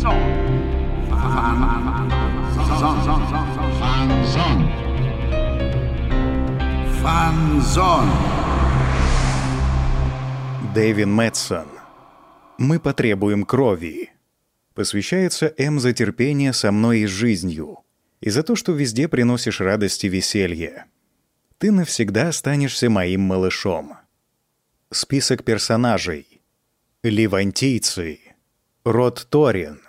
Фанзон. Фанзон. Дэвин Мэтсон. Мы потребуем крови. Посвящается М за терпение со мной и жизнью. И за то, что везде приносишь радость и веселье. Ты навсегда останешься моим малышом. Список персонажей. Ливантийцы. Род Торин.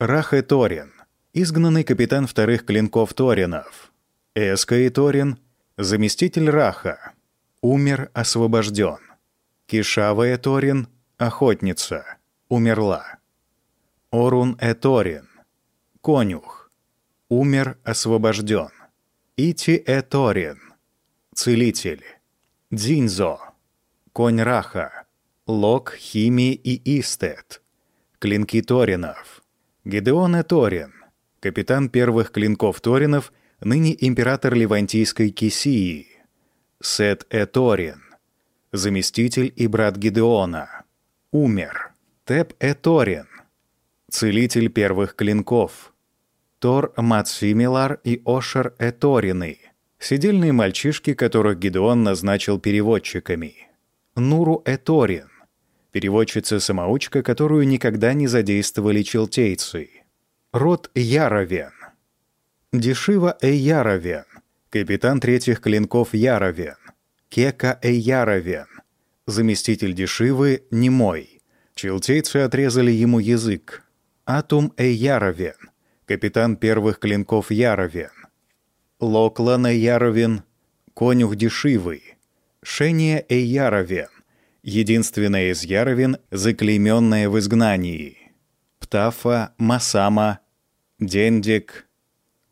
Рахе Торин. Изгнанный капитан вторых клинков Торинов. Эска и Торин. Заместитель Раха. Умер, освобожден. Кишава Эторин. Охотница. Умерла. Орун Эторин. Конюх. Умер, освобожден. Ити Эторин. Целитель. Дзинзо. Конь Раха. Лок, Хими и Истет. Клинки Торинов. Гедеон Эторин. Капитан первых клинков Торинов, ныне император Ливантийской Кисии. Сет Эторин. Заместитель и брат Гедеона. Умер. Теп Эторин. Целитель первых клинков. Тор Мацимилар и Ошер Эторины. Сидельные мальчишки, которых Гедеон назначил переводчиками. Нуру Эторин. Переводчица-самоучка, которую никогда не задействовали челтейцы. Род Яровен. Дешива Эйяровен. Капитан третьих клинков Яровен. Кека Эйяровен. Заместитель Дешивы Немой. Челтейцы отрезали ему язык. Атум Эйяровен. Капитан первых клинков Яровен. Локлан Эйяровен. Конюх Дешивы. Шения Эйяровен. Единственная из Яровен, заклейменная в изгнании. Птафа, Масама, Дендик,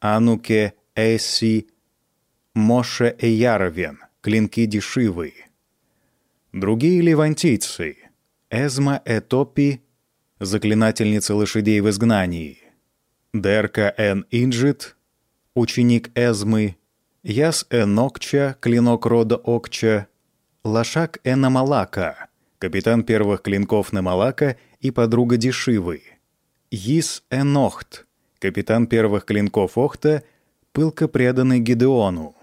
Ануке, Эсси, Моше Эяровен, клинки дешивы. Другие левантийцы — Эзма Этопи, заклинательница лошадей в изгнании, Дерка Эн Инджит, ученик Эзмы, Яс Энокча, клинок рода Окча, Лошак Энамалака, капитан первых клинков Намалака и подруга Дешивы, Йис Энохт, капитан первых клинков Охта, пылко преданный Гидеону,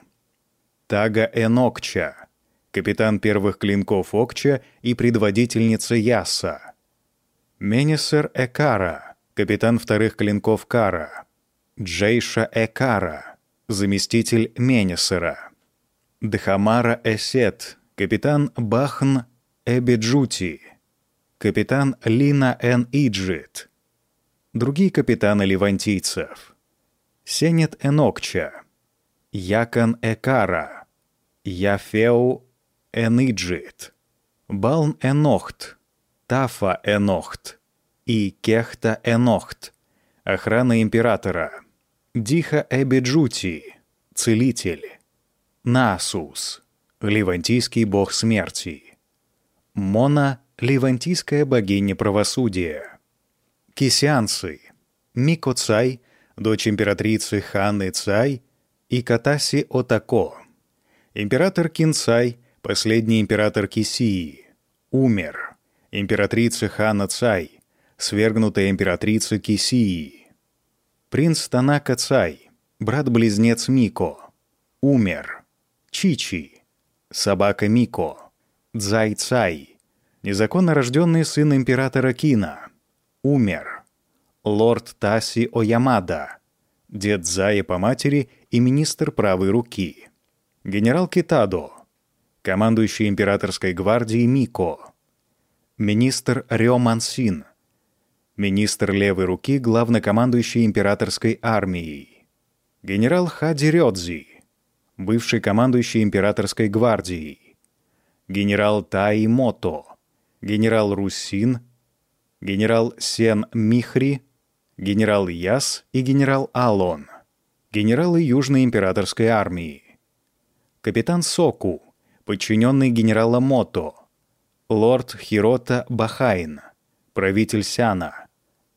Тага Энокча, капитан первых клинков Окча и предводительница Яса, Менесер Экара, капитан вторых клинков Кара, Джейша Экара, заместитель Менесера, Дхамара Эсет, капитан Бахн Эбиджути, капитан Лина Эн Иджит, другие капитаны ливантийцев, Сенет Энокча, Якан Экара, Яфеу Эниджит, Балн Энохт, Тафа Энохт и Кехта Энохт, охрана императора, Диха Эбиджути, целитель, Насус, ливантийский бог смерти, Мона — ливантийская богиня правосудия, Кисянцы, Мико Цай, дочь императрицы Ханны Цай и Катаси Отако, император Кинцай, последний император Кисии, умер, императрица Хана Цай, свергнутая императрица Кисии, принц Танака Цай, брат-близнец Мико, умер, Чичи, собака Мико, Цзай Цай, незаконно рожденный сын императора Кина, умер, лорд Таси Оямада, дед Зая по матери и министр правой руки, генерал Китадо, командующий императорской гвардией Мико, министр Рё Мансин, министр левой руки, главнокомандующий императорской армией, генерал Хади Рёдзи, бывший командующий императорской гвардией, генерал Таи Мото, генерал Русин, генерал Сен Михри, генерал Яс и генерал Алон, генералы Южной императорской армии, капитан Соку, подчиненный генерала Мото, лорд Хирота Бахайн, правитель Сяна,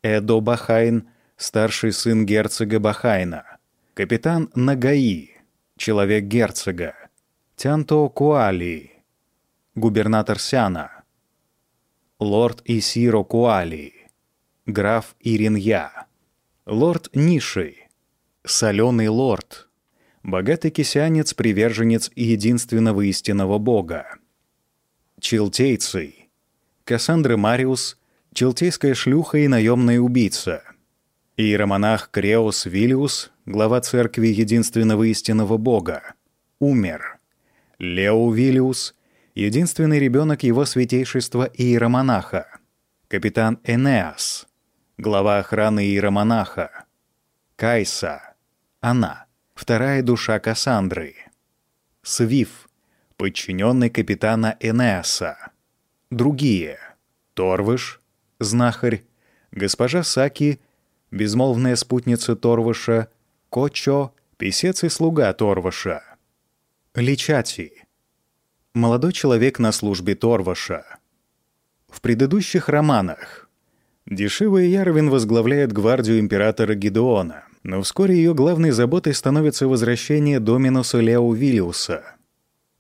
Эдо Бахайн, старший сын герцога Бахайна, капитан Нагаи, человек герцога, Тянто Куали, губернатор Сяна, лорд Исиро Куали, граф Иринья. Лорд Ниши. Соленый лорд. Богатый кисянец, приверженец единственного истинного бога. Челтейцы. Кассандра Мариус, челтейская шлюха и наемная убийца. Иеромонах Креос Виллиус, глава церкви единственного истинного бога, умер. Лео Виллиус, единственный ребенок его святейшества иеромонаха. Капитан Энеас, глава охраны иеромонаха. Кайса, она, вторая душа Кассандры. Свиф, подчиненный капитана Энеаса. Другие. Торвыш, знахарь, госпожа Саки, безмолвная спутница Торвыша, Кочо, писец и слуга Торвыша. Личати. Молодой человек на службе Торваша. В предыдущих романах Дешива и Ярвин возглавляют гвардию императора Гидеона, но вскоре ее главной заботой становится возвращение Доминуса Лео Виллиуса.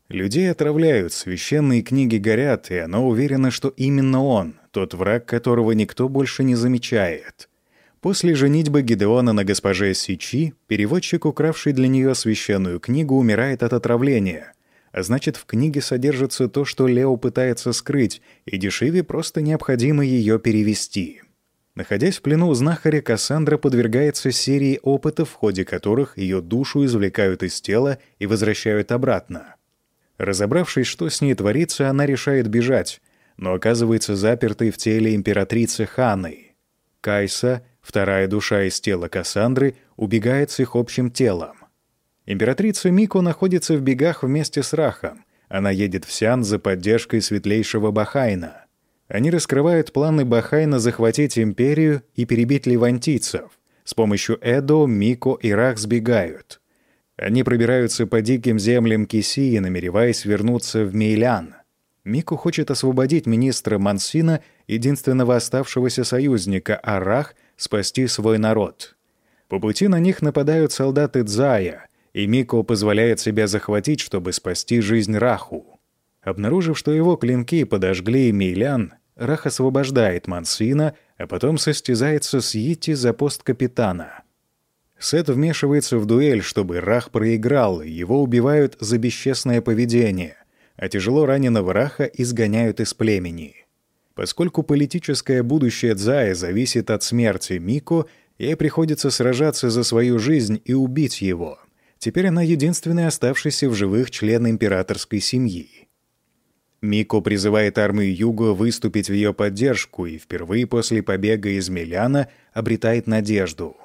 Людей отравляют, священные книги горят, и оно уверено, что именно он, тот враг, которого никто больше не замечает. После женитьбы Гидеона на госпоже Сичи, переводчик, укравший для нее священную книгу, умирает от отравления. А значит, в книге содержится то, что Лео пытается скрыть, и Дешиве просто необходимо ее перевести. Находясь в плену у знахаря, Кассандра подвергается серии опытов, в ходе которых ее душу извлекают из тела и возвращают обратно. Разобравшись, что с ней творится, она решает бежать, но оказывается запертой в теле императрицы Ханы. Кайса Вторая душа из тела Кассандры убегает с их общим телом. Императрица Мико находится в бегах вместе с Рахом. Она едет в Сиан за поддержкой светлейшего Бахайна. Они раскрывают планы Бахайна захватить империю и перебить левантийцев. С помощью Эдо, Мико и Рах сбегают. Они пробираются по диким землям Кисии, намереваясь вернуться в Мейлян. Мико хочет освободить министра Мансина, единственного оставшегося союзника, а Рах — спасти свой народ. По пути на них нападают солдаты Дзая, и Мико позволяет себя захватить, чтобы спасти жизнь Раху. Обнаружив, что его клинки подожгли Мейлян, Рах освобождает Мансина, а потом состязается с Йити за пост капитана. Сет вмешивается в дуэль, чтобы Рах проиграл, его убивают за бесчестное поведение, а тяжело раненого Раха изгоняют из племени. Поскольку политическое будущее Дзая зависит от смерти Мико, ей приходится сражаться за свою жизнь и убить его. Теперь она единственный оставшийся в живых член императорской семьи. Мико призывает армию Юго выступить в ее поддержку и впервые после побега из Миляна обретает надежду.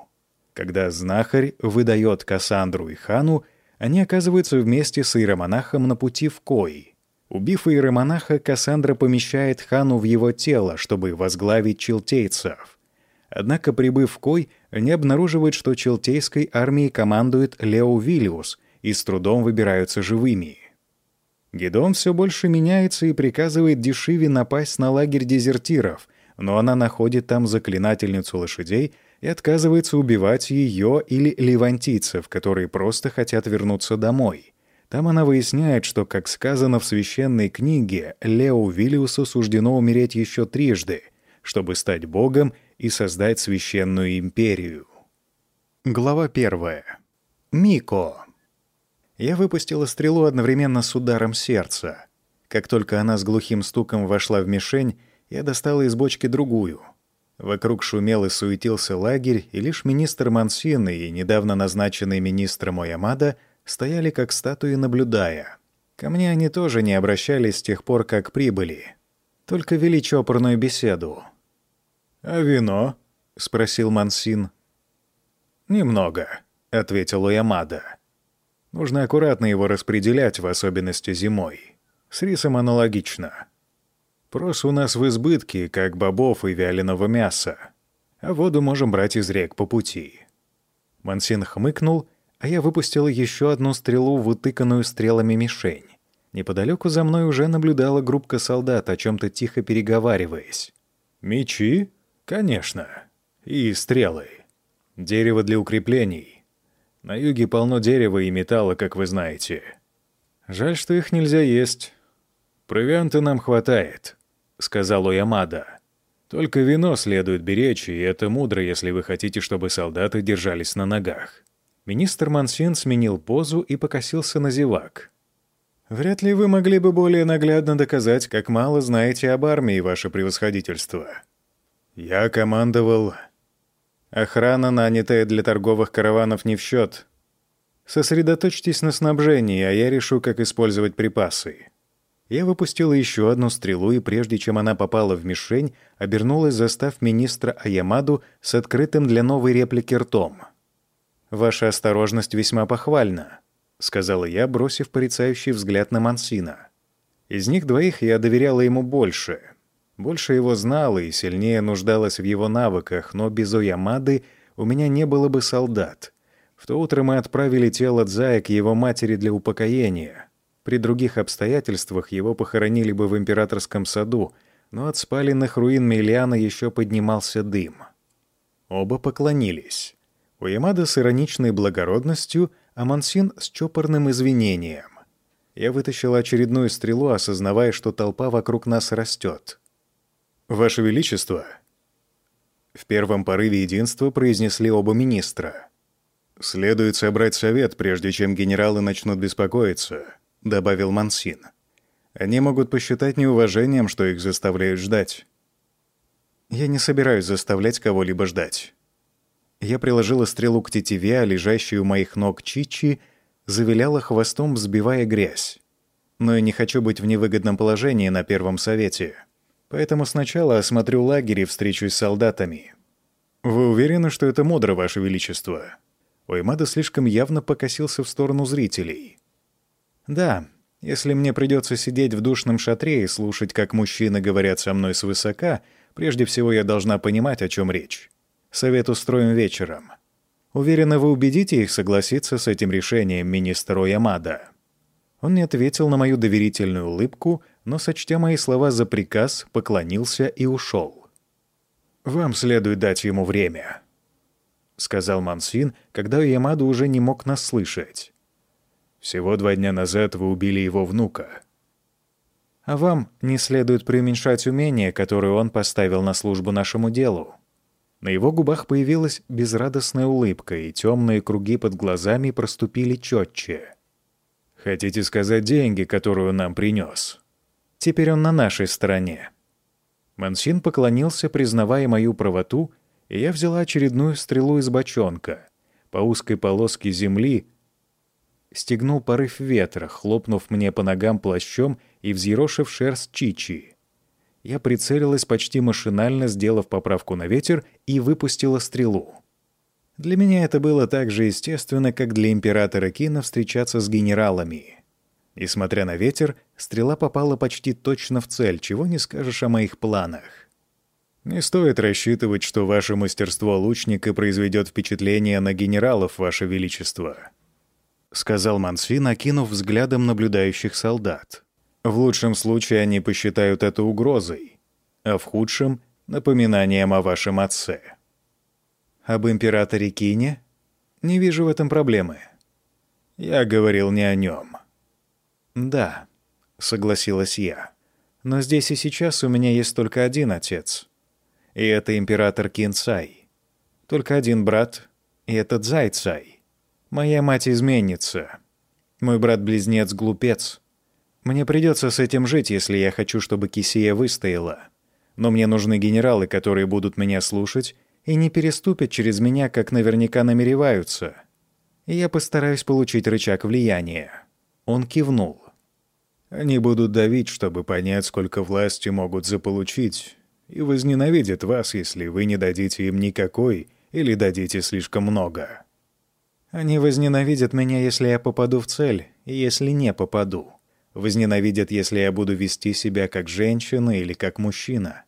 Когда знахарь выдает Кассандру и Хану, они оказываются вместе с иеромонахом на пути в Кой — Убив иеромонаха, Кассандра помещает хану в его тело, чтобы возглавить челтейцев. Однако, прибыв в Кой, они обнаруживают, что челтейской армией командует Лео Виллиус и с трудом выбираются живыми. Гедон все больше меняется и приказывает Дешиве напасть на лагерь дезертиров, но она находит там заклинательницу лошадей и отказывается убивать ее или левантийцев, которые просто хотят вернуться домой. Там она выясняет, что, как сказано в священной книге, Лео Виллиусу суждено умереть еще трижды, чтобы стать богом и создать священную империю. Глава первая. Мико. Я выпустила стрелу одновременно с ударом сердца. Как только она с глухим стуком вошла в мишень, я достала из бочки другую. Вокруг шумел и суетился лагерь, и лишь министр Мансин и недавно назначенный министром Оямада — стояли как статуи, наблюдая. Ко мне они тоже не обращались с тех пор, как прибыли. Только вели чопорную беседу. «А вино?» — спросил Мансин. «Немного», — ответил Уямада. «Нужно аккуратно его распределять, в особенности зимой. С рисом аналогично. Прос у нас в избытке, как бобов и вяленого мяса. А воду можем брать из рек по пути». Мансин хмыкнул а я выпустила еще одну стрелу, вытыканную стрелами мишень. Неподалеку за мной уже наблюдала группка солдат, о чем-то тихо переговариваясь. «Мечи? Конечно. И стрелы. Дерево для укреплений. На юге полно дерева и металла, как вы знаете. Жаль, что их нельзя есть. Провианта нам хватает», — сказал Уямада. Только вино следует беречь, и это мудро, если вы хотите, чтобы солдаты держались на ногах. Министр Мансин сменил позу и покосился на зевак. «Вряд ли вы могли бы более наглядно доказать, как мало знаете об армии, ваше превосходительство. Я командовал... Охрана, нанятая для торговых караванов, не в счет. Сосредоточьтесь на снабжении, а я решу, как использовать припасы». Я выпустила еще одну стрелу, и прежде чем она попала в мишень, обернулась, застав министра Аямаду с открытым для новой реплики ртом — «Ваша осторожность весьма похвальна», — сказала я, бросив порицающий взгляд на Мансина. Из них двоих я доверяла ему больше. Больше его знала и сильнее нуждалась в его навыках, но без Оямады у меня не было бы солдат. В то утро мы отправили тело Дзая к его матери для упокоения. При других обстоятельствах его похоронили бы в императорском саду, но от спаленных руин Мелиана еще поднимался дым. Оба поклонились. У Ямада с ироничной благородностью, а Мансин с чопорным извинением. Я вытащил очередную стрелу, осознавая, что толпа вокруг нас растет. «Ваше Величество!» В первом порыве единства произнесли оба министра. «Следует собрать совет, прежде чем генералы начнут беспокоиться», — добавил Мансин. «Они могут посчитать неуважением, что их заставляют ждать». «Я не собираюсь заставлять кого-либо ждать». Я приложила стрелу к тетиве, а лежащую у моих ног Чичи завиляла хвостом, взбивая грязь. Но я не хочу быть в невыгодном положении на Первом Совете. Поэтому сначала осмотрю лагерь и встречусь с солдатами. Вы уверены, что это мудро, Ваше Величество? Оймада слишком явно покосился в сторону зрителей. Да, если мне придется сидеть в душном шатре и слушать, как мужчины говорят со мной свысока, прежде всего я должна понимать, о чем речь. Совет устроим вечером. Уверена, вы убедите их согласиться с этим решением, министр Ямада. Он не ответил на мою доверительную улыбку, но, сочтя мои слова за приказ, поклонился и ушел. «Вам следует дать ему время», — сказал Мансин, когда Ямада уже не мог нас слышать. «Всего два дня назад вы убили его внука». «А вам не следует преуменьшать умение, которое он поставил на службу нашему делу», на его губах появилась безрадостная улыбка, и темные круги под глазами проступили четче. «Хотите сказать деньги, которые он нам принес?» «Теперь он на нашей стороне». Мансин поклонился, признавая мою правоту, и я взяла очередную стрелу из бочонка. По узкой полоске земли стегнул порыв ветра, хлопнув мне по ногам плащом и взъерошив шерсть Чичи. Я прицелилась почти машинально, сделав поправку на ветер, и выпустила стрелу. Для меня это было так же естественно, как для императора Кина встречаться с генералами. Несмотря на ветер, стрела попала почти точно в цель, чего не скажешь о моих планах. «Не стоит рассчитывать, что ваше мастерство лучника произведет впечатление на генералов, ваше величество», — сказал Мансфин, окинув взглядом наблюдающих солдат. В лучшем случае они посчитают это угрозой, а в худшем — напоминанием о вашем отце. Об императоре Кине? Не вижу в этом проблемы. Я говорил не о нем. Да, согласилась я. Но здесь и сейчас у меня есть только один отец. И это император Кинцай. Только один брат, и это Цзай-Цай. Моя мать изменится. Мой брат-близнец — глупец. Мне придется с этим жить, если я хочу, чтобы Кисия выстояла. Но мне нужны генералы, которые будут меня слушать и не переступят через меня, как наверняка намереваются. И я постараюсь получить рычаг влияния». Он кивнул. «Они будут давить, чтобы понять, сколько власти могут заполучить, и возненавидят вас, если вы не дадите им никакой или дадите слишком много. Они возненавидят меня, если я попаду в цель, и если не попаду. Возненавидят, если я буду вести себя как женщина или как мужчина.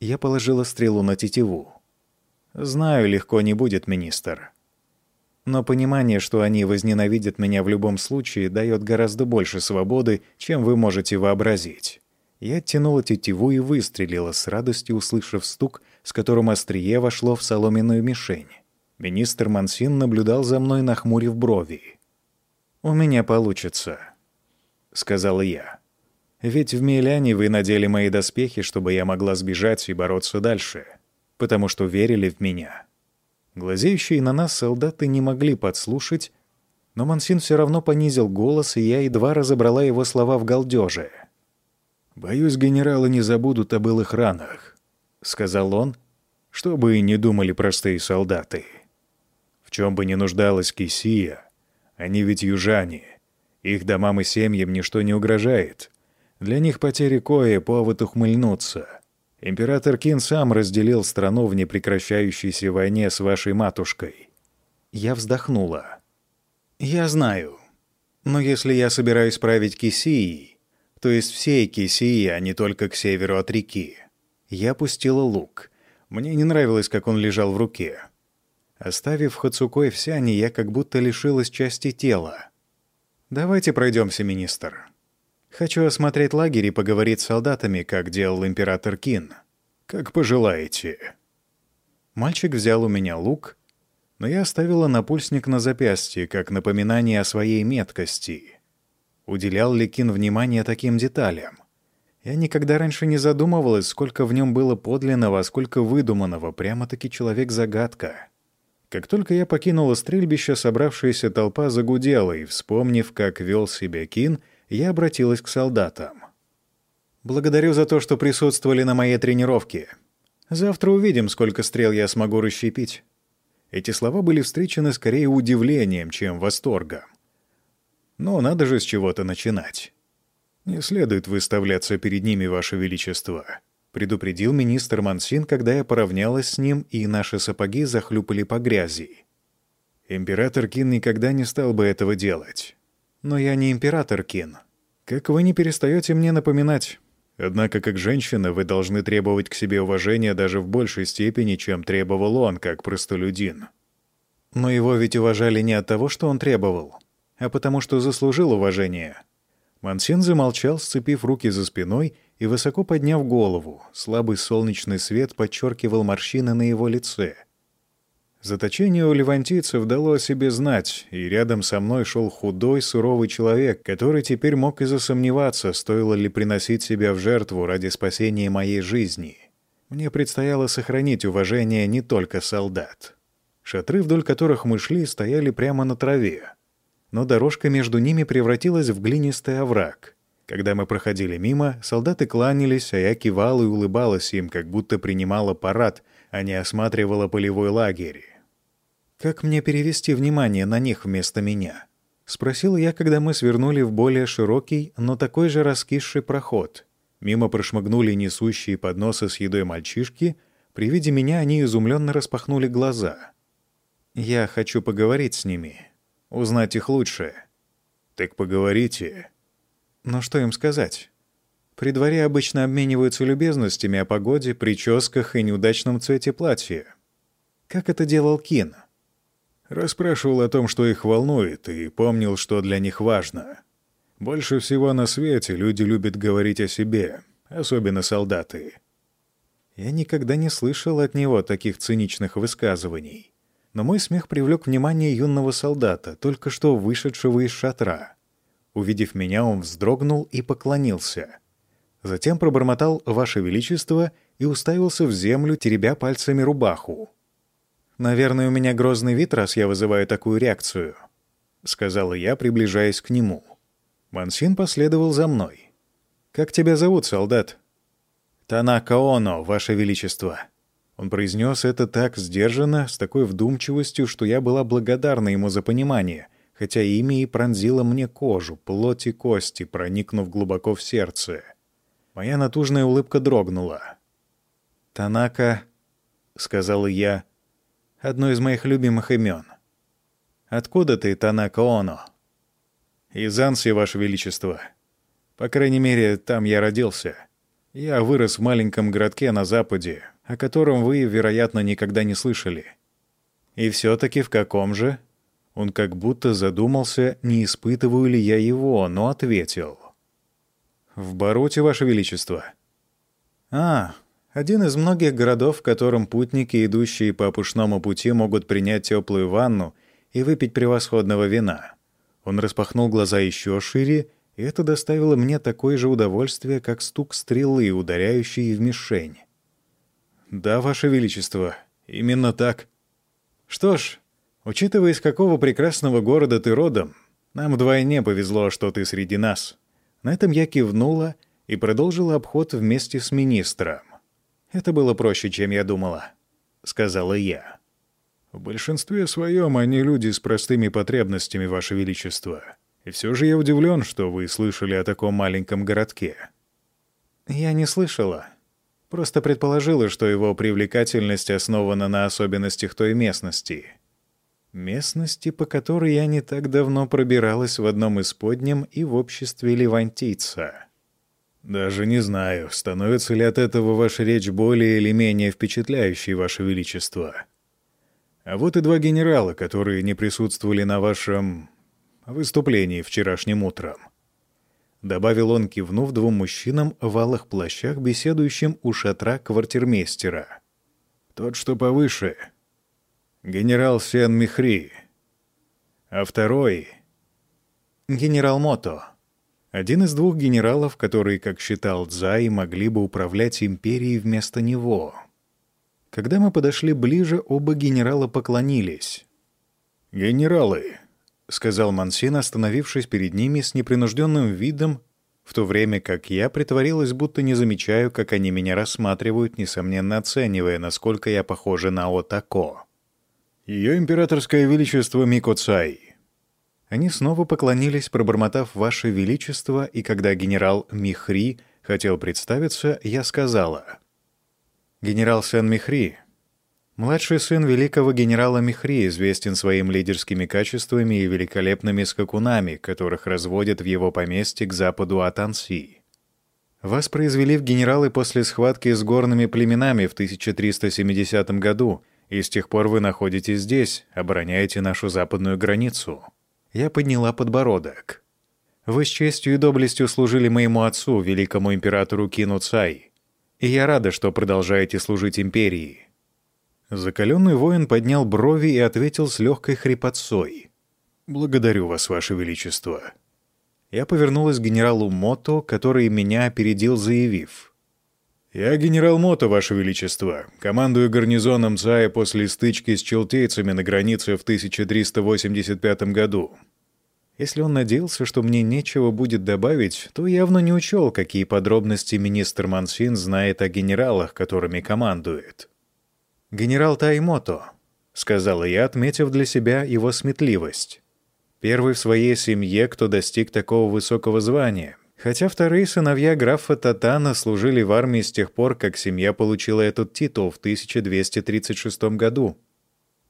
Я положила стрелу на тетиву. Знаю, легко не будет, министр. Но понимание, что они возненавидят меня в любом случае, дает гораздо больше свободы, чем вы можете вообразить. Я оттянула тетиву и выстрелила, с радостью услышав стук, с которым острие вошло в соломенную мишень. Министр Мансин наблюдал за мной, нахмурив брови. «У меня получится», сказала я. Ведь в Миляне вы надели мои доспехи, чтобы я могла сбежать и бороться дальше, потому что верили в меня. Глазеющие на нас солдаты не могли подслушать, но Мансин все равно понизил голос, и я едва разобрала его слова в галдеже. «Боюсь, генералы не забудут о былых ранах», — сказал он, — «что бы и не думали простые солдаты. В чем бы ни нуждалась Кисия, они ведь южане, их домам и семьям ничто не угрожает. Для них потери кое повод ухмыльнуться. Император Кин сам разделил страну в непрекращающейся войне с вашей матушкой. Я вздохнула. Я знаю. Но если я собираюсь править Кисией, то есть всей Кисией, а не только к северу от реки, я пустила лук. Мне не нравилось, как он лежал в руке. Оставив Хацукой в сяне, я как будто лишилась части тела. «Давайте пройдемся, министр», Хочу осмотреть лагерь и поговорить с солдатами, как делал император Кин. Как пожелаете. Мальчик взял у меня лук, но я оставила напульсник на запястье, как напоминание о своей меткости. Уделял ли Кин внимание таким деталям? Я никогда раньше не задумывалась, сколько в нем было подлинного, а сколько выдуманного. Прямо-таки человек-загадка. Как только я покинула стрельбище, собравшаяся толпа загудела, и, вспомнив, как вел себя Кин, — я обратилась к солдатам. «Благодарю за то, что присутствовали на моей тренировке. Завтра увидим, сколько стрел я смогу расщепить». Эти слова были встречены скорее удивлением, чем восторгом. Но надо же с чего-то начинать. «Не следует выставляться перед ними, Ваше Величество», — предупредил министр Мансин, когда я поравнялась с ним, и наши сапоги захлюпали по грязи. Император Кин никогда не стал бы этого делать. Но я не император, Кин. Как вы не перестаете мне напоминать. Однако, как женщина, вы должны требовать к себе уважения даже в большей степени, чем требовал он, как простолюдин. Но его ведь уважали не от того, что он требовал, а потому что заслужил уважение. Мансин замолчал, сцепив руки за спиной и высоко подняв голову. Слабый солнечный свет подчеркивал морщины на его лице — Заточение у левантийцев дало о себе знать, и рядом со мной шел худой, суровый человек, который теперь мог и засомневаться, стоило ли приносить себя в жертву ради спасения моей жизни. Мне предстояло сохранить уважение не только солдат. Шатры, вдоль которых мы шли, стояли прямо на траве. Но дорожка между ними превратилась в глинистый овраг. Когда мы проходили мимо, солдаты кланялись, а я кивала и улыбалась им, как будто принимала парад, а не осматривала полевой лагерь. «Как мне перевести внимание на них вместо меня?» — спросил я, когда мы свернули в более широкий, но такой же раскисший проход. Мимо прошмыгнули несущие подносы с едой мальчишки. При виде меня они изумленно распахнули глаза. «Я хочу поговорить с ними, узнать их лучше». «Так поговорите». «Но что им сказать?» При дворе обычно обмениваются любезностями о погоде, прическах и неудачном цвете платья. Как это делал Кин? Расспрашивал о том, что их волнует, и помнил, что для них важно. Больше всего на свете люди любят говорить о себе, особенно солдаты. Я никогда не слышал от него таких циничных высказываний. Но мой смех привлек внимание юного солдата, только что вышедшего из шатра. Увидев меня, он вздрогнул и поклонился. Затем пробормотал «Ваше Величество» и уставился в землю, теребя пальцами рубаху. «Наверное, у меня грозный вид, раз я вызываю такую реакцию», — сказала я, приближаясь к нему. Мансин последовал за мной. «Как тебя зовут, солдат?» «Танака Оно, Ваше Величество». Он произнес это так сдержанно, с такой вдумчивостью, что я была благодарна ему за понимание, хотя имя и пронзило мне кожу, плоть и кости, проникнув глубоко в сердце. Моя натужная улыбка дрогнула. «Танака», — сказала я, — одно из моих любимых имен. Откуда ты, Танака Оно? Из Анси, Ваше Величество. По крайней мере, там я родился. Я вырос в маленьком городке на западе, о котором вы, вероятно, никогда не слышали. И все-таки в каком же? Он как будто задумался, не испытываю ли я его, но ответил. «В Баруте, Ваше Величество». «А, один из многих городов, в котором путники, идущие по опушному пути, могут принять теплую ванну и выпить превосходного вина. Он распахнул глаза еще шире, и это доставило мне такое же удовольствие, как стук стрелы, ударяющей в мишень. «Да, Ваше Величество, именно так. Что ж, учитывая, из какого прекрасного города ты родом, нам вдвойне повезло, что ты среди нас». На этом я кивнула и продолжила обход вместе с министром. «Это было проще, чем я думала», — сказала я. «В большинстве своем они люди с простыми потребностями, Ваше Величество. И все же я удивлен, что вы слышали о таком маленьком городке». «Я не слышала. Просто предположила, что его привлекательность основана на особенностях той местности. Местности, по которой я не так давно пробиралась в одном из подням и в обществе левантийца». «Даже не знаю, становится ли от этого ваша речь более или менее впечатляющей, Ваше Величество. А вот и два генерала, которые не присутствовали на вашем выступлении вчерашним утром. Добавил он, кивнув двум мужчинам в алых плащах, беседующим у шатра квартирмейстера. Тот, что повыше, генерал Сен-Михри, а второй — генерал Мото. Один из двух генералов, которые, как считал Цзай, могли бы управлять империей вместо него. Когда мы подошли ближе, оба генерала поклонились. «Генералы», — сказал Мансин, остановившись перед ними с непринужденным видом, в то время как я притворилась, будто не замечаю, как они меня рассматривают, несомненно оценивая, насколько я похожа на Отако. «Ее императорское величество Мико Цай». Они снова поклонились, пробормотав «Ваше Величество», и когда генерал Михри хотел представиться, я сказала «Генерал Сен-Михри, Младший сын великого генерала Михри известен своими лидерскими качествами и великолепными скакунами, которых разводят в его поместье к западу от Анси. Вас произвели в генералы после схватки с горными племенами в 1370 году, и с тех пор вы находитесь здесь, обороняете нашу западную границу. Я подняла подбородок. Вы с честью и доблестью служили моему отцу, великому императору Кину Цай, и я рада, что продолжаете служить империи. Закаленный воин поднял брови и ответил с легкой хрипотцой. «Благодарю вас, ваше величество». Я повернулась к генералу Мото, который меня опередил, заявив. «Я генерал Мото, ваше величество. Командую гарнизоном Цая после стычки с челтейцами на границе в 1385 году». Если он надеялся, что мне нечего будет добавить, то явно не учел, какие подробности министр Мансин знает о генералах, которыми командует. «Генерал Таймото», — сказала я, отметив для себя его сметливость. Первый в своей семье, кто достиг такого высокого звания, хотя вторые сыновья графа Татана служили в армии с тех пор, как семья получила этот титул в 1236 году.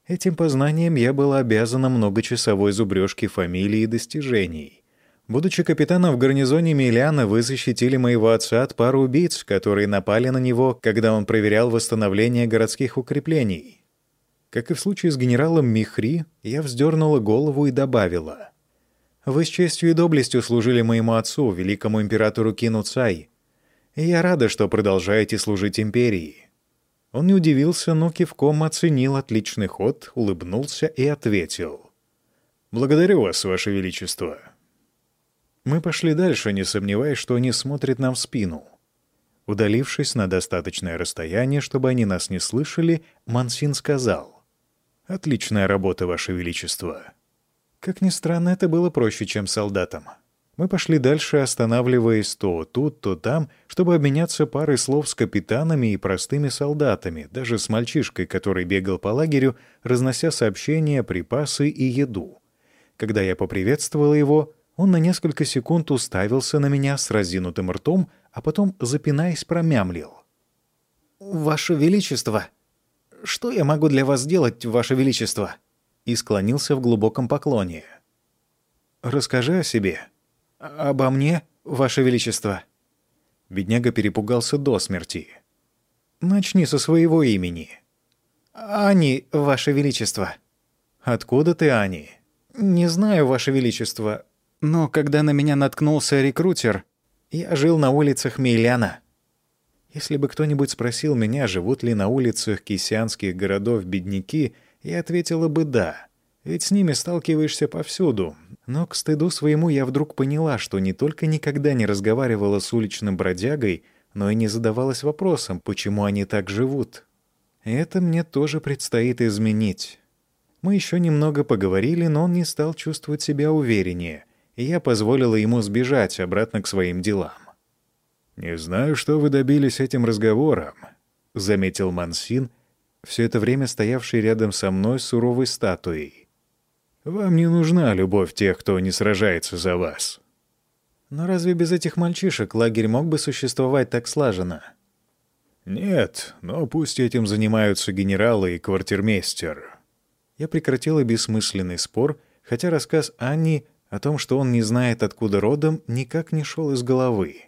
Этим познанием я была обязана многочасовой зубрежке фамилии и достижений. Будучи капитаном в гарнизоне Миляна, вы защитили моего отца от пары убийц, которые напали на него, когда он проверял восстановление городских укреплений. Как и в случае с генералом Михри, я вздернула голову и добавила. «Вы с честью и доблестью служили моему отцу, великому императору Кину Цай, и я рада, что продолжаете служить империи». Он не удивился, но кивком оценил отличный ход, улыбнулся и ответил. «Благодарю вас, Ваше Величество». Мы пошли дальше, не сомневаясь, что они смотрят нам в спину. Удалившись на достаточное расстояние, чтобы они нас не слышали, Мансин сказал. «Отличная работа, Ваше Величество». Как ни странно, это было проще, чем солдатам. Мы пошли дальше, останавливаясь то тут, то там, чтобы обменяться парой слов с капитанами и простыми солдатами, даже с мальчишкой, который бегал по лагерю, разнося сообщения, припасы и еду. Когда я поприветствовала его, он на несколько секунд уставился на меня с разинутым ртом, а потом, запинаясь, промямлил. «Ваше Величество! Что я могу для вас сделать, Ваше Величество?» И склонился в глубоком поклоне. «Расскажи о себе. Обо мне, Ваше Величество». Бедняга перепугался до смерти. «Начни со своего имени». «Ани, Ваше Величество». «Откуда ты, Ани?» «Не знаю, Ваше Величество. Но когда на меня наткнулся рекрутер, я жил на улицах Мейляна. Если бы кто-нибудь спросил меня, живут ли на улицах кисянских городов бедняки, я ответила бы «да». Ведь с ними сталкиваешься повсюду. Но к стыду своему я вдруг поняла, что не только никогда не разговаривала с уличным бродягой, но и не задавалась вопросом, почему они так живут. Это мне тоже предстоит изменить. Мы еще немного поговорили, но он не стал чувствовать себя увереннее, и я позволила ему сбежать обратно к своим делам. «Не знаю, что вы добились этим разговором», — заметил Мансин, все это время стоявший рядом со мной суровой статуей. «Вам не нужна любовь тех, кто не сражается за вас». «Но разве без этих мальчишек лагерь мог бы существовать так слаженно?» «Нет, но пусть этим занимаются генералы и квартирмейстер». Я прекратила бессмысленный спор, хотя рассказ Анни о том, что он не знает, откуда родом, никак не шел из головы.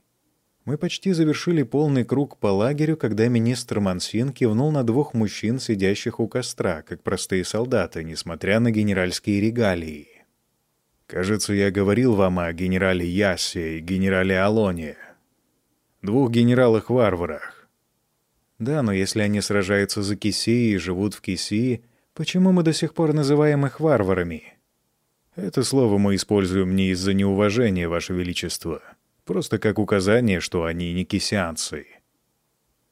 Мы почти завершили полный круг по лагерю, когда министр Мансин кивнул на двух мужчин, сидящих у костра, как простые солдаты, несмотря на генеральские регалии. «Кажется, я говорил вам о генерале Ясе и генерале Алоне. Двух генералах-варварах. Да, но если они сражаются за Кисии и живут в Кисии, почему мы до сих пор называем их варварами? Это слово мы используем не из-за неуважения, Ваше Величество» Просто как указание, что они не кисянцы.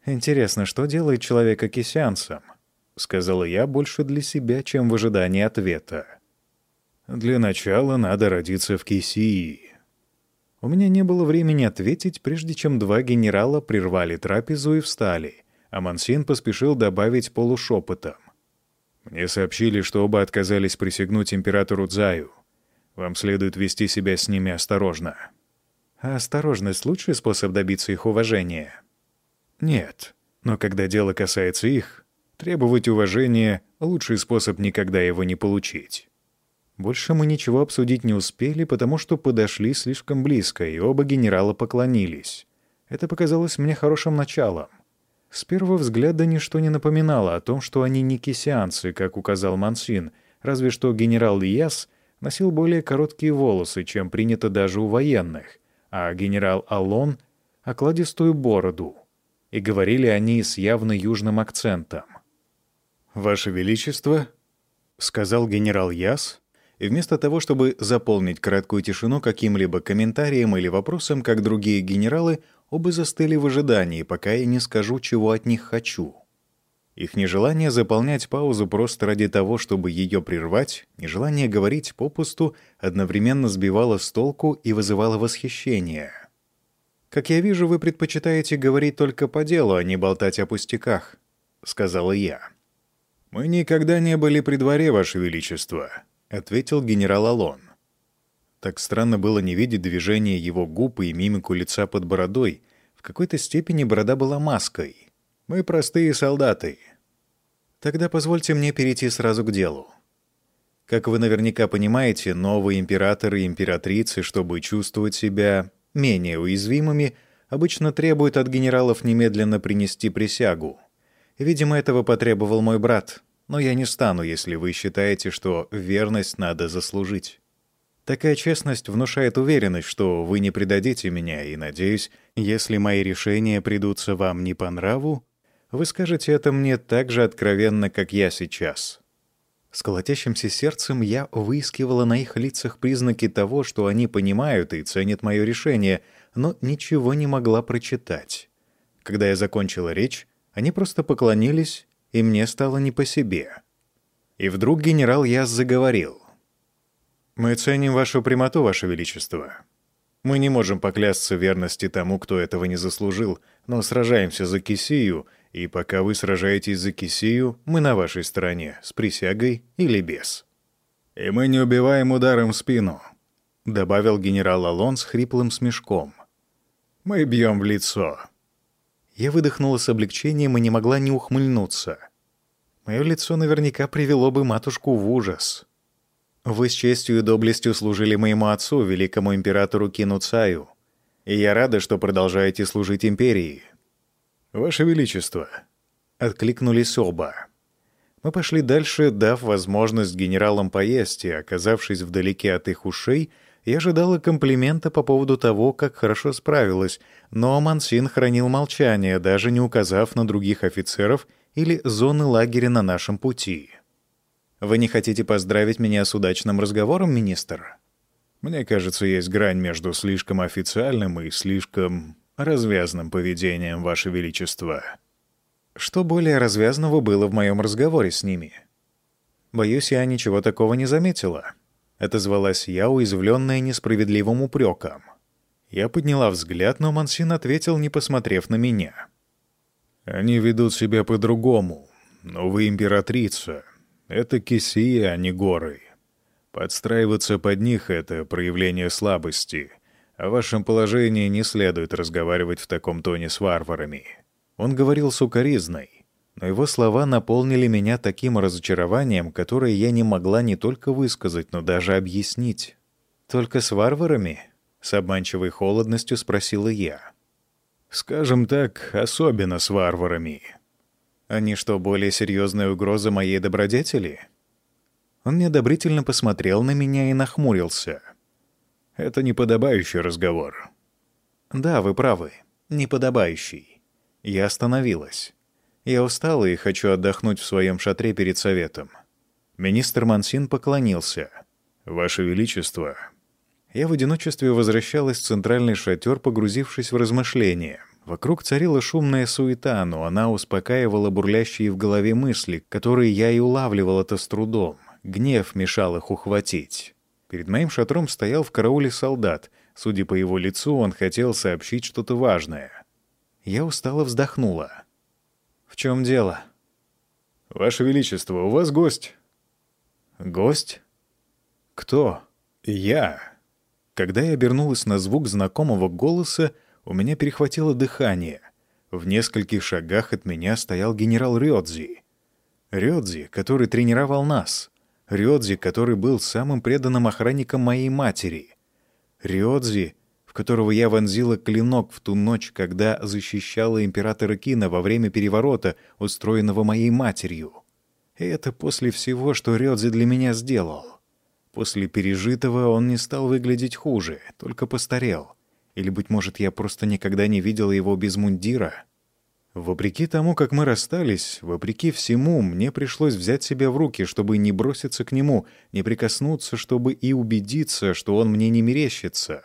«Интересно, что делает человека кисянцем?» — сказала я больше для себя, чем в ожидании ответа. «Для начала надо родиться в Кисии». У меня не было времени ответить, прежде чем два генерала прервали трапезу и встали, а Мансин поспешил добавить полушепотом. «Мне сообщили, что оба отказались присягнуть императору Дзаю. Вам следует вести себя с ними осторожно». А осторожность — лучший способ добиться их уважения? Нет. Но когда дело касается их, требовать уважения — лучший способ никогда его не получить. Больше мы ничего обсудить не успели, потому что подошли слишком близко, и оба генерала поклонились. Это показалось мне хорошим началом. С первого взгляда ничто не напоминало о том, что они не кисианцы, как указал Мансин, разве что генерал Яс носил более короткие волосы, чем принято даже у военных — а генерал Алон — окладистую бороду. И говорили они с явно южным акцентом. «Ваше Величество», — сказал генерал Яс, и вместо того, чтобы заполнить краткую тишину каким-либо комментарием или вопросом, как другие генералы, оба застыли в ожидании, пока я не скажу, чего от них хочу. Их нежелание заполнять паузу просто ради того, чтобы ее прервать, нежелание говорить попусту, одновременно сбивало с толку и вызывало восхищение. «Как я вижу, вы предпочитаете говорить только по делу, а не болтать о пустяках», — сказала я. «Мы никогда не были при дворе, Ваше Величество», — ответил генерал Алон. Так странно было не видеть движения его губ и мимику лица под бородой. В какой-то степени борода была маской — мы простые солдаты. Тогда позвольте мне перейти сразу к делу. Как вы наверняка понимаете, новые императоры и императрицы, чтобы чувствовать себя менее уязвимыми, обычно требуют от генералов немедленно принести присягу. Видимо, этого потребовал мой брат, но я не стану, если вы считаете, что верность надо заслужить. Такая честность внушает уверенность, что вы не предадите меня, и, надеюсь, если мои решения придутся вам не по нраву, вы скажете это мне так же откровенно, как я сейчас. С колотящимся сердцем я выискивала на их лицах признаки того, что они понимают и ценят мое решение, но ничего не могла прочитать. Когда я закончила речь, они просто поклонились, и мне стало не по себе. И вдруг генерал Яс заговорил. «Мы ценим вашу прямоту, ваше величество. Мы не можем поклясться верности тому, кто этого не заслужил, но сражаемся за Кисию — и пока вы сражаетесь за Кисию, мы на вашей стороне, с присягой или без. И мы не убиваем ударом в спину», — добавил генерал Алон с хриплым смешком. «Мы бьем в лицо». Я выдохнула с облегчением и не могла не ухмыльнуться. Мое лицо наверняка привело бы матушку в ужас. Вы с честью и доблестью служили моему отцу, великому императору Кинуцаю, и я рада, что продолжаете служить империи. «Ваше Величество!» — откликнулись оба. Мы пошли дальше, дав возможность генералам поесть, и, оказавшись вдалеке от их ушей, я ожидала комплимента по поводу того, как хорошо справилась, но Мансин хранил молчание, даже не указав на других офицеров или зоны лагеря на нашем пути. Вы не хотите поздравить меня с удачным разговором, министр? Мне кажется, есть грань между слишком официальным и слишком развязным поведением, Ваше Величество. Что более развязного было в моем разговоре с ними? Боюсь, я ничего такого не заметила. Это звалась я, уязвленная несправедливым упреком. Я подняла взгляд, но Мансин ответил, не посмотрев на меня. «Они ведут себя по-другому. Но вы императрица. Это кисия, а не горы. Подстраиваться под них — это проявление слабости. О вашем положении не следует разговаривать в таком тоне с варварами». Он говорил сукоризной, но его слова наполнили меня таким разочарованием, которое я не могла не только высказать, но даже объяснить. «Только с варварами?» — с обманчивой холодностью спросила я. «Скажем так, особенно с варварами». «Они что, более серьезная угроза моей добродетели?» Он неодобрительно посмотрел на меня и нахмурился. «Это неподобающий разговор». «Да, вы правы. Неподобающий». Я остановилась. Я устала и хочу отдохнуть в своем шатре перед советом. Министр Мансин поклонился. «Ваше Величество». Я в одиночестве возвращалась в центральный шатер, погрузившись в размышления. Вокруг царила шумная суета, но она успокаивала бурлящие в голове мысли, которые я и улавливала-то с трудом. Гнев мешал их ухватить. Перед моим шатром стоял в карауле солдат. Судя по его лицу, он хотел сообщить что-то важное. Я устало вздохнула. «В чем дело?» «Ваше Величество, у вас гость». «Гость? Кто?» «Я». Когда я обернулась на звук знакомого голоса, у меня перехватило дыхание. В нескольких шагах от меня стоял генерал Рёдзи. Рёдзи, который тренировал нас. Рёдзи, который был самым преданным охранником моей матери. Рёдзи, в которого я вонзила клинок в ту ночь, когда защищала императора Кина во время переворота, устроенного моей матерью. И это после всего, что Рёдзи для меня сделал. После пережитого он не стал выглядеть хуже, только постарел. Или, быть может, я просто никогда не видела его без мундира — Вопреки тому, как мы расстались, вопреки всему, мне пришлось взять себя в руки, чтобы не броситься к нему, не прикоснуться, чтобы и убедиться, что он мне не мерещится.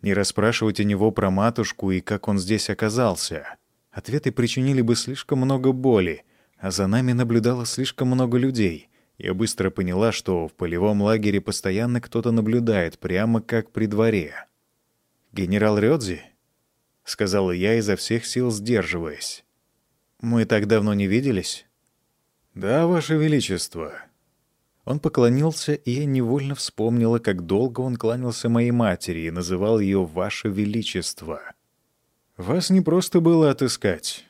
Не расспрашивать у него про матушку и как он здесь оказался. Ответы причинили бы слишком много боли, а за нами наблюдало слишком много людей. Я быстро поняла, что в полевом лагере постоянно кто-то наблюдает, прямо как при дворе. «Генерал Рёдзи?» — сказала я изо всех сил сдерживаясь. «Мы так давно не виделись?» «Да, Ваше Величество». Он поклонился, и я невольно вспомнила, как долго он кланялся моей матери и называл ее «Ваше Величество». «Вас не просто было отыскать.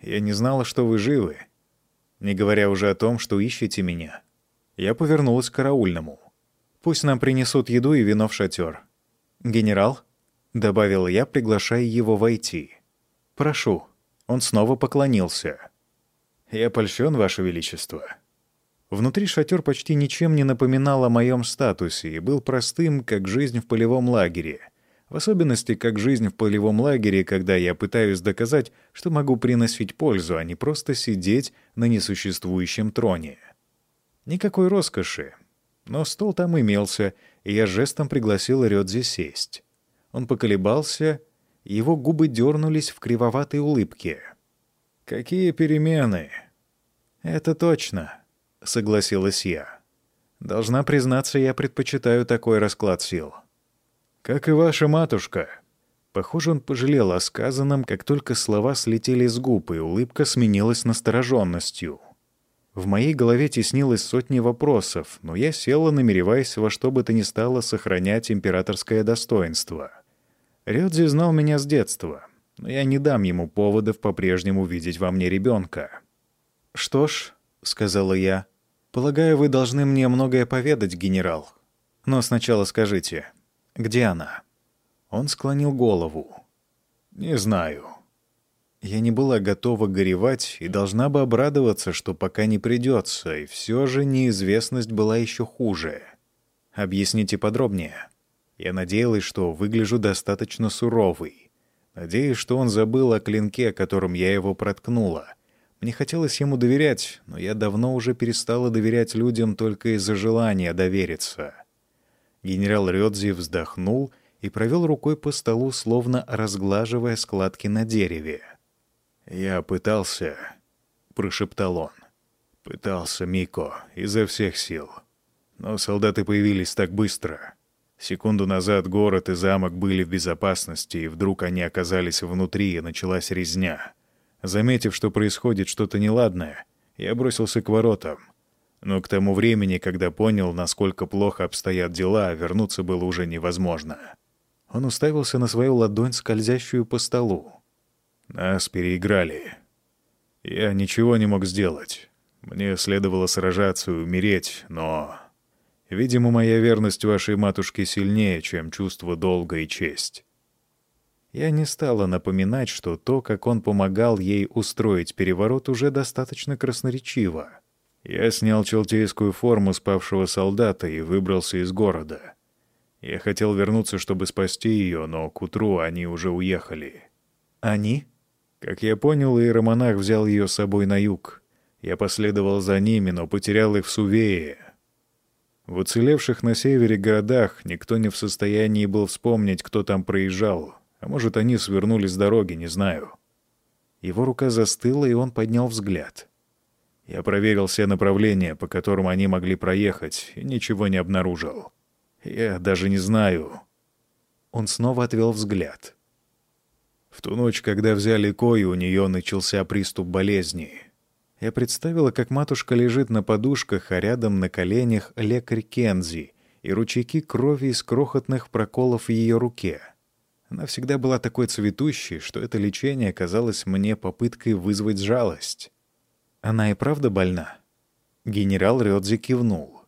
Я не знала, что вы живы, не говоря уже о том, что ищете меня. Я повернулась к караульному. Пусть нам принесут еду и вино в шатер. Генерал?» — добавил я, приглашая его войти. «Прошу». Он снова поклонился. «Я польщен, Ваше Величество». Внутри шатер почти ничем не напоминал о моем статусе и был простым, как жизнь в полевом лагере. В особенности, как жизнь в полевом лагере, когда я пытаюсь доказать, что могу приносить пользу, а не просто сидеть на несуществующем троне. Никакой роскоши. Но стол там имелся, и я жестом пригласил Рёдзи сесть. Он поколебался, его губы дернулись в кривоватой улыбке. «Какие перемены?» «Это точно», — согласилась я. «Должна признаться, я предпочитаю такой расклад сил». «Как и ваша матушка». Похоже, он пожалел о сказанном, как только слова слетели с губ, и улыбка сменилась настороженностью. В моей голове теснилось сотни вопросов, но я села, намереваясь во что бы то ни стало сохранять императорское достоинство — Рёдзи знал меня с детства, но я не дам ему поводов по-прежнему видеть во мне ребенка. «Что ж», — сказала я, — «полагаю, вы должны мне многое поведать, генерал. Но сначала скажите, где она?» Он склонил голову. «Не знаю». Я не была готова горевать и должна бы обрадоваться, что пока не придется, и все же неизвестность была еще хуже. «Объясните подробнее». Я надеялась, что выгляжу достаточно суровой. Надеюсь, что он забыл о клинке, которым я его проткнула. Мне хотелось ему доверять, но я давно уже перестала доверять людям только из-за желания довериться. Генерал Рёдзи вздохнул и провел рукой по столу, словно разглаживая складки на дереве. «Я пытался», — прошептал он. «Пытался, Мико, изо всех сил. Но солдаты появились так быстро. Секунду назад город и замок были в безопасности, и вдруг они оказались внутри, и началась резня. Заметив, что происходит что-то неладное, я бросился к воротам. Но к тому времени, когда понял, насколько плохо обстоят дела, вернуться было уже невозможно. Он уставился на свою ладонь, скользящую по столу. Нас переиграли. Я ничего не мог сделать. Мне следовало сражаться и умереть, но... Видимо, моя верность вашей матушке сильнее, чем чувство долга и честь. Я не стала напоминать, что то, как он помогал ей устроить переворот, уже достаточно красноречиво. Я снял челтейскую форму спавшего солдата и выбрался из города. Я хотел вернуться, чтобы спасти ее, но к утру они уже уехали. «Они?» Как я понял, иеромонах взял ее с собой на юг. Я последовал за ними, но потерял их в Сувее. В уцелевших на севере городах никто не в состоянии был вспомнить, кто там проезжал. А может, они свернули с дороги, не знаю. Его рука застыла, и он поднял взгляд. Я проверил все направления, по которым они могли проехать, и ничего не обнаружил. Я даже не знаю. Он снова отвел взгляд. В ту ночь, когда взяли Кою, у нее начался приступ болезни. Я представила, как матушка лежит на подушках, а рядом на коленях лекарь Кензи и ручейки крови из крохотных проколов в ее руке. Она всегда была такой цветущей, что это лечение казалось мне попыткой вызвать жалость. Она и правда больна? Генерал Рёдзи кивнул.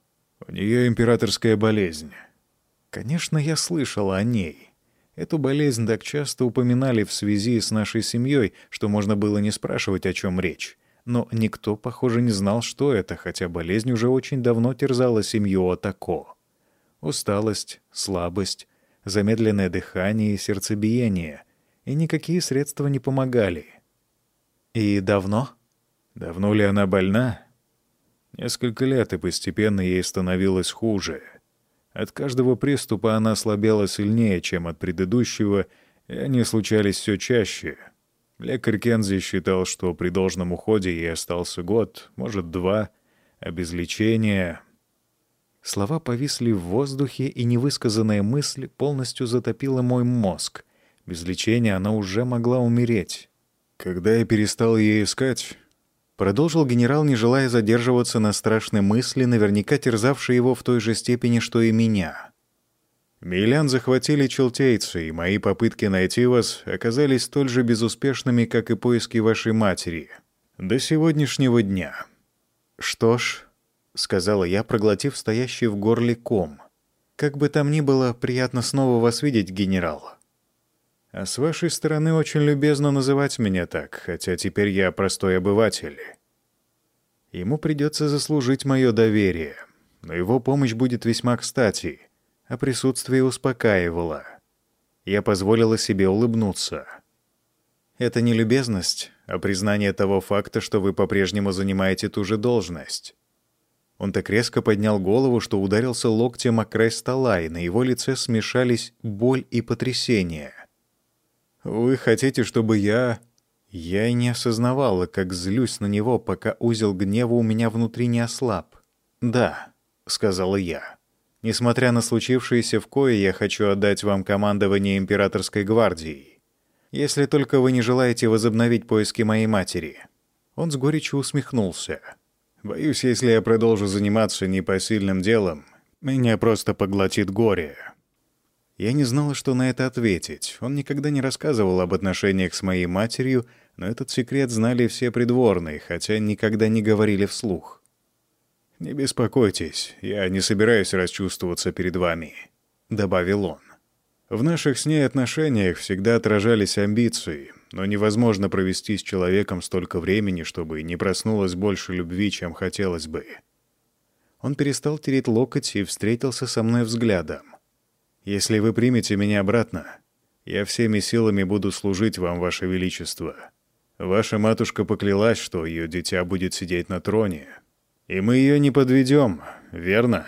У нее императорская болезнь. Конечно, я слышала о ней. Эту болезнь так часто упоминали в связи с нашей семьей, что можно было не спрашивать, о чем речь. Но никто, похоже, не знал, что это, хотя болезнь уже очень давно терзала семью Отако. Усталость, слабость, замедленное дыхание и сердцебиение. И никакие средства не помогали. «И давно?» «Давно ли она больна?» Несколько лет, и постепенно ей становилось хуже — от каждого приступа она слабела сильнее, чем от предыдущего, и они случались все чаще. Лекарь Кензи считал, что при должном уходе ей остался год, может, два, а без лечения... Слова повисли в воздухе, и невысказанная мысль полностью затопила мой мозг. Без лечения она уже могла умереть. Когда я перестал ее искать, Продолжил генерал, не желая задерживаться на страшной мысли, наверняка терзавшей его в той же степени, что и меня. «Милян захватили челтейцы, и мои попытки найти вас оказались столь же безуспешными, как и поиски вашей матери. До сегодняшнего дня». «Что ж», — сказала я, проглотив стоящий в горле ком, — «как бы там ни было, приятно снова вас видеть, генерал». А с вашей стороны очень любезно называть меня так, хотя теперь я простой обыватель. Ему придется заслужить мое доверие, но его помощь будет весьма кстати, а присутствие успокаивало. Я позволила себе улыбнуться. Это не любезность, а признание того факта, что вы по-прежнему занимаете ту же должность. Он так резко поднял голову, что ударился локтем о край стола, и на его лице смешались боль и потрясение — «Вы хотите, чтобы я...» Я и не осознавала, как злюсь на него, пока узел гнева у меня внутри не ослаб. «Да», — сказала я. «Несмотря на случившееся в Кое, я хочу отдать вам командование императорской гвардией. Если только вы не желаете возобновить поиски моей матери». Он с горечью усмехнулся. «Боюсь, если я продолжу заниматься непосильным делом, меня просто поглотит горе». Я не знала, что на это ответить. Он никогда не рассказывал об отношениях с моей матерью, но этот секрет знали все придворные, хотя никогда не говорили вслух. «Не беспокойтесь, я не собираюсь расчувствоваться перед вами», — добавил он. «В наших с ней отношениях всегда отражались амбиции, но невозможно провести с человеком столько времени, чтобы не проснулось больше любви, чем хотелось бы». Он перестал тереть локоть и встретился со мной взглядом. Если вы примете меня обратно, я всеми силами буду служить вам, Ваше Величество. Ваша матушка поклялась, что ее дитя будет сидеть на троне. И мы ее не подведем, верно?»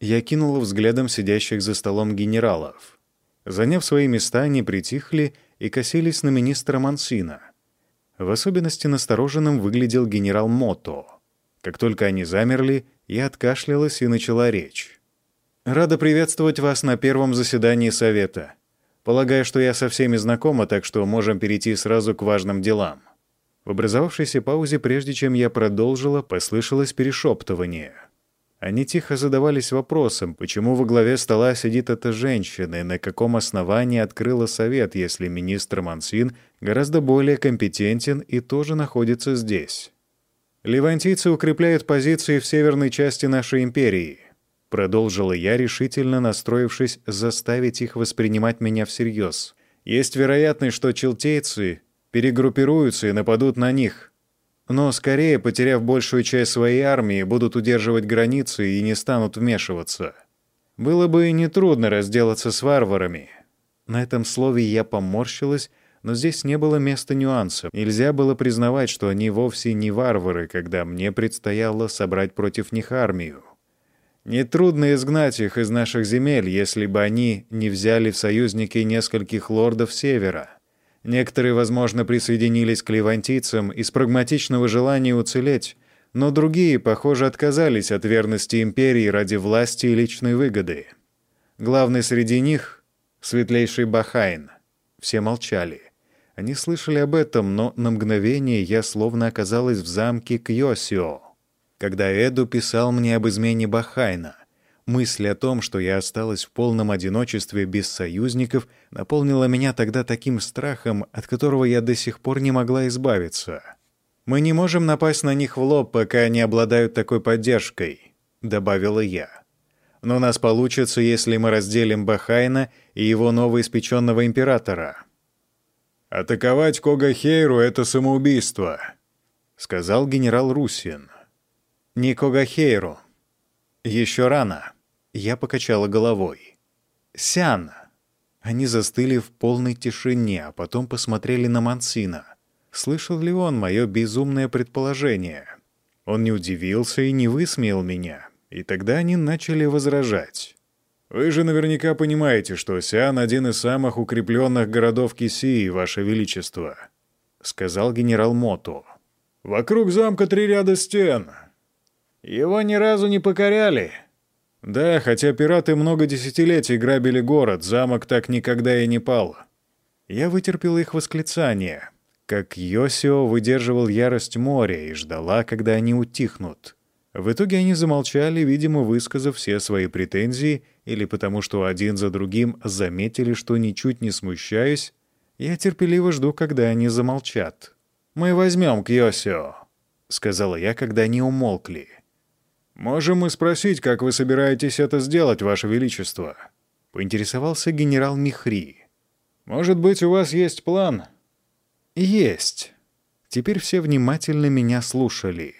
Я кинул взглядом сидящих за столом генералов. Заняв свои места, они притихли и косились на министра Мансина. В особенности настороженным выглядел генерал Мото. Как только они замерли, я откашлялась и начала речь. «Рада приветствовать вас на первом заседании Совета. Полагаю, что я со всеми знакома, так что можем перейти сразу к важным делам». В образовавшейся паузе, прежде чем я продолжила, послышалось перешептывание — они тихо задавались вопросом, почему во главе стола сидит эта женщина и на каком основании открыла совет, если министр Мансин гораздо более компетентен и тоже находится здесь. «Левантийцы укрепляют позиции в северной части нашей империи», продолжила я, решительно настроившись заставить их воспринимать меня всерьез. «Есть вероятность, что челтейцы перегруппируются и нападут на них» но скорее, потеряв большую часть своей армии, будут удерживать границы и не станут вмешиваться. Было бы нетрудно разделаться с варварами. На этом слове я поморщилась, но здесь не было места нюансов. Нельзя было признавать, что они вовсе не варвары, когда мне предстояло собрать против них армию. Нетрудно изгнать их из наших земель, если бы они не взяли в союзники нескольких лордов Севера. Некоторые, возможно, присоединились к левантийцам из прагматичного желания уцелеть, но другие, похоже, отказались от верности империи ради власти и личной выгоды. Главный среди них — светлейший Бахайн. Все молчали. Они слышали об этом, но на мгновение я словно оказалась в замке Кьосио, когда Эду писал мне об измене Бахайна. Мысль о том, что я осталась в полном одиночестве без союзников, наполнила меня тогда таким страхом, от которого я до сих пор не могла избавиться. «Мы не можем напасть на них в лоб, пока они обладают такой поддержкой», — добавила я. «Но у нас получится, если мы разделим Бахайна и его новоиспеченного императора». «Атаковать Когахейру — это самоубийство», — сказал генерал Русин. «Не Когахейру. Еще рано». Я покачала головой. «Сян!» Они застыли в полной тишине, а потом посмотрели на Мансина. Слышал ли он мое безумное предположение? Он не удивился и не высмеял меня. И тогда они начали возражать. «Вы же наверняка понимаете, что Сиан — один из самых укрепленных городов Кисии, Ваше Величество», — сказал генерал Мото. «Вокруг замка три ряда стен. Его ни разу не покоряли», да, хотя пираты много десятилетий грабили город, замок так никогда и не пал. Я вытерпел их восклицание, как Йосио выдерживал ярость моря и ждала, когда они утихнут. В итоге они замолчали, видимо, высказав все свои претензии, или потому что один за другим заметили, что ничуть не смущаюсь. Я терпеливо жду, когда они замолчат. «Мы возьмем Кьосио», — сказала я, когда они умолкли. «Можем мы спросить, как вы собираетесь это сделать, Ваше Величество?» — поинтересовался генерал Михри. «Может быть, у вас есть план?» «Есть». Теперь все внимательно меня слушали.